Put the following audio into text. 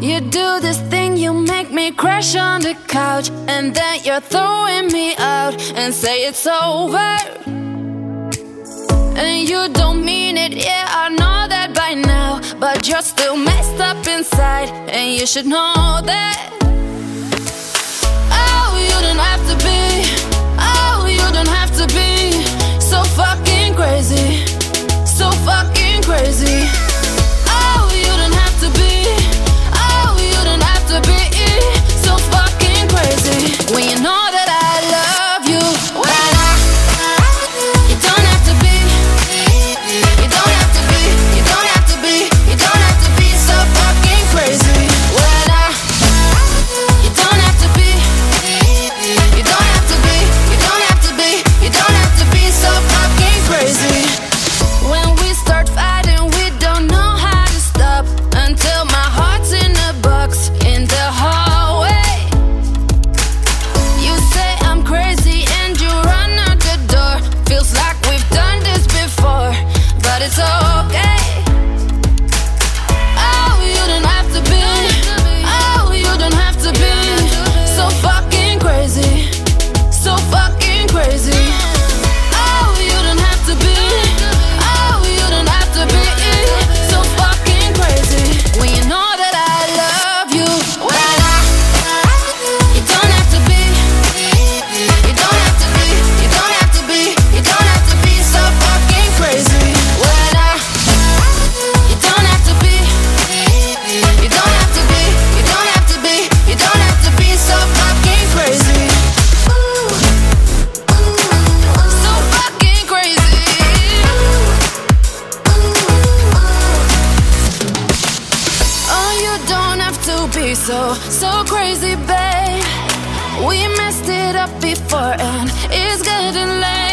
You do this thing, you make me crash on the couch, and then you're throwing me out and say it's over. And you don't mean it, yeah, I know that by now, but you're still messed up inside, and you should know that. Oh, you don't have to be, oh, you don't have to be so fucking crazy, so fucking crazy. to be. so, so crazy, babe. We messed it up before, and it's getting late.